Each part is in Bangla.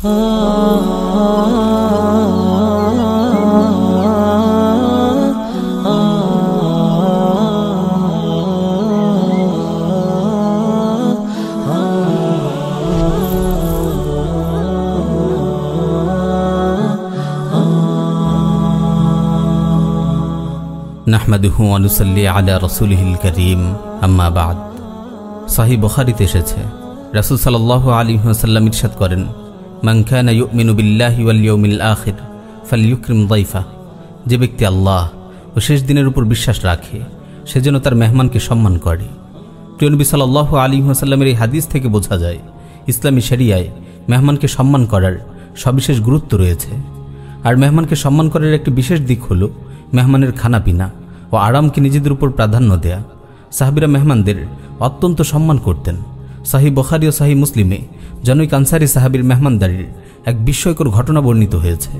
নাহমাদুহু আনুসাল্লি আলা রসুলহিল করিম, আম্মা বাদ। সাহি বখারিতে এসেছে। রাসুল সাল্লাহ আলী সাল্লাম ইরশাদ করেন মাংখানা ইউমিনু বিল্লাহি ওয়াল ইয়াউমিল আখির ফাল ইউক্রিম দাইফা। যে ব্যক্তি আল্লাহ ও শেষ দিনের উপর বিশ্বাস রাখে, সে যেন তার মেহমানকে সম্মান করে। প্রিয়নবী সাল্লাহ আলী সাল্লামের এই হাদিস থেকে বোঝা যায়, ইসলামী শরিয়ায় মেহমানকে সম্মান করার সবিশেষ গুরুত্ব রয়েছে। আর মেহমানকে সম্মান করার একটি বিশেষ দিক হল মেহমানের খানাপিনা ও আরামকে নিজেদের উপর প্রাধান্য দেয়া। সাহাবিরা মেহমানদের অত্যন্ত সম্মান করতেন। সাহি বখারি ও সাহি মুসলিমে জনৈক আনসারি সাহাবির মেহমানদারির এক বিস্ময়কর ঘটনা বর্ণিত হয়েছে,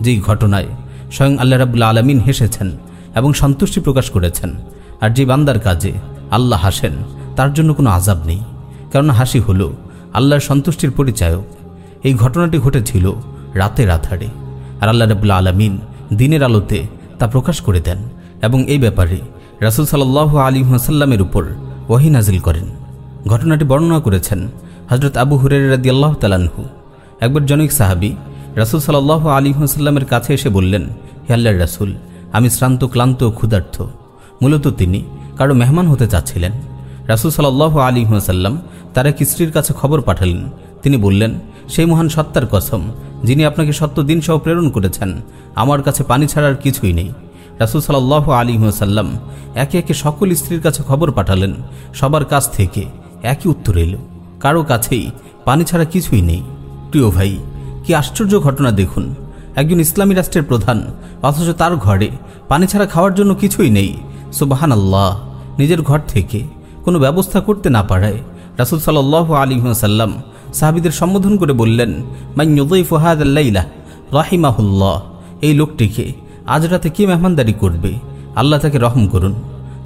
যেই ঘটনায় স্বয়ং আল্লাহ রাবুল্লা আলমিন হেসেছেন এবং সন্তুষ্টি প্রকাশ করেছেন। আর যে বান্দার কাজে আল্লাহ হাসেন, তার জন্য কোনো আজাব নেই। কারণ হাসি হল আল্লাহর সন্তুষ্টির পরিচায়ক। এই ঘটনাটি ঘটেছিল রাতে রাথারে আর আল্লাহ রাবুল্লা আলমিন দিনের আলোতে তা প্রকাশ করে দেন এবং এই ব্যাপারে রাসুল সাল্লাহ আলী হাসাল্লামের উপর ওয়াহি নাজিল করেন। ঘটনাটি বর্ণনা করেছেন হজরত আবু হুরের রাদি আল্লাহ তালানহু একবার জনৈক সাহাবি রাসুল সাল্লাহ আলী হাসাল্লামের কাছে এসে বললেন, হে আল্লাহ রাসুল, আমি শ্রান্ত, ক্লান্ত ক্ষুধার্থ মূলত তিনি কারও মেহমান হতে চাচ্ছিলেন। রাসুল সাল্লাহ আলী হাসাল্লাম তার এক স্ত্রীর কাছে খবর পাঠালেন। তিনি বললেন, সেই মহান সত্তার কসম, যিনি আপনাকে সত্য দিন সহ প্রেরণ করেছেন, আমার কাছে পানি ছাড়ার কিছুই নেই। রাসুল সাল্লাহ আলী সাল্লাম একে একে সকল স্ত্রীর কাছে খবর পাঠালেন, সবার কাছ থেকে। একই উত্তর এলো। কারও কাছেই পানি ছাড়া কিছুই নেই। প্রিয় ভাই, কি আশ্চর্য ঘটনা দেখুন। একজন ইসলামী রাষ্ট্রের প্রধান, অথচ তার ঘরে পানি ছাড়া খাওয়ার জন্য কিছুই নেই। সুবাহান আল্লাহ নিজের ঘর থেকে কোনো ব্যবস্থা করতে না পারায় রাসুল সাল্লাহ সাল্লাম সাহাবিদের সম্বোধন করে বললেন মাইয়ুদই ফুহাদ আল্লাইলা রাহিমাহুল্লাহ। এই লোকটিকে আজ রাতে কি মেহমানদারি করবে? আল্লাহ তাকে রহম করুন।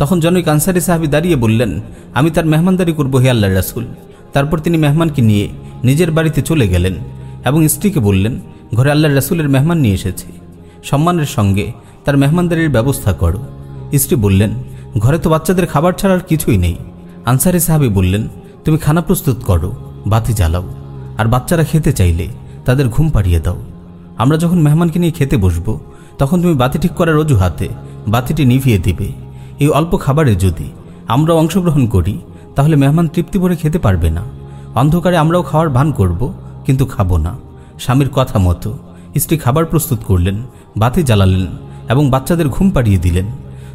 তখন জনৈক আনসারি সাহাবি দাঁড়িয়ে বললেন, আমি তার মেহমানদারি করব হে আল্লাহ রাসুল। তারপর তিনি মেহমানকে নিয়ে নিজের বাড়িতে চলে গেলেন এবং স্ত্রীকে বললেন, ঘরে আল্লাহ রাসুলের মেহমান নিয়ে এসেছে। সম্মানের সঙ্গে তার মেহমানদারির ব্যবস্থা করো। স্ত্রী বললেন, ঘরে তো বাচ্চাদের খাবার ছাড়ার কিছুই নেই। আনসারি সাহাবি বললেন, তুমি খানা প্রস্তুত করো, বাতি জ্বালাও, আর বাচ্চারা খেতে চাইলে তাদের ঘুম পাড়িয়ে দাও। আমরা যখন মেহমানকে নিয়ে খেতে বসবো, তখন তুমি বাতি ঠিক করার অজুহাতে বাতিটি নিভিয়ে দিবে। এই অল্প খাবারে যদি আমরা অংশগ্রহণ করি, তাহলে মেহমান তৃপ্তি ভরে খেতে পারবে না। অন্ধকারে আমরাও খাওয়ার ভান করব, কিন্তু খাব না। স্বামীর কথা মতো স্ত্রী খাবার প্রস্তুত করলেন, বাতি জ্বালালেন এবং বাচ্চাদের ঘুম পাড়িয়ে দিলেন।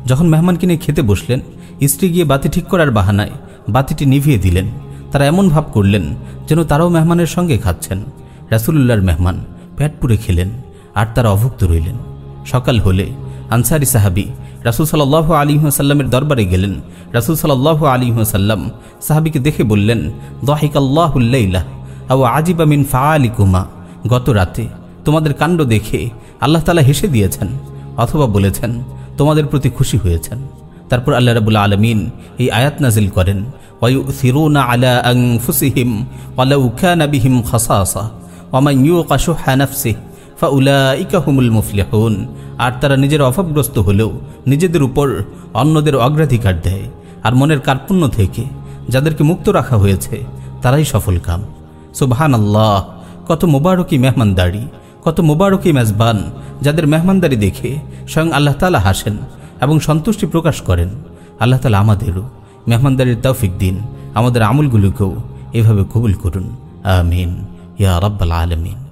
যখন মেহমানকে নিয়ে খেতে বসলেন, স্ত্রী গিয়ে বাতি ঠিক করার বাহানায় বাতিটি নিভিয়ে দিলেন। তারা এমন ভাব করলেন যেন তারাও মেহমানের সঙ্গে খাচ্ছেন। রাসুলুল্লাহর মেহমান প্যাট পুরে খেলেন আর তারা অভুক্ত রইলেন। সকাল হলে আনসারি সাহাবি রাসুল সাল্লাহ আলী হাসাল্লামের দরবারে গেলেন। রাসুল সাল্লাহ আলী হাসাল্লাম সাহাবিকে দেখে বললেন দহিকাল্লাহুল্লাইলা আমিন ফা আলী কুমা গত রাতে তোমাদের কাণ্ড দেখে আল্লাহ তালা হেসে দিয়েছেন অথবা বলেছেন, তোমাদের প্রতি খুশি হয়েছেন। তারপর আল্লাহ রাবুল আলমিন এই আয়াত নাজিল করেন ওয়ু সিরুনা আলা আং ফুসিহিম ওয়ালা উখা নাবিহিম খসাসা ওয়ামাইয়ু কাশো হানাফসিহ ফা উলা ইকাহুমুল মুফলিহুন। আর তারা নিজের অভাবগ্রস্ত হলেও নিজেদের উপর অন্যদের অগ্রাধিকার দেয় আর মনের কার্পণ্য থেকে যাদেরকে মুক্ত রাখা হয়েছে, তারাই সফল কাম। সুবহান আল্লাহ কত মোবারকি মেহমানদারি, কত মোবারকি মেজবান যাদের মেহমানদারি দেখে স্বয়ং আল্লাহ তালা হাসেন এবং সন্তুষ্টি প্রকাশ করেন। আল্লাহ তালা আমাদেরও মেহমানদারির তৌফিক দিন, আমাদের আমলগুলোকেও এভাবে কবুল করুন। আমিন। ইয়া রব্বাল আলমিন।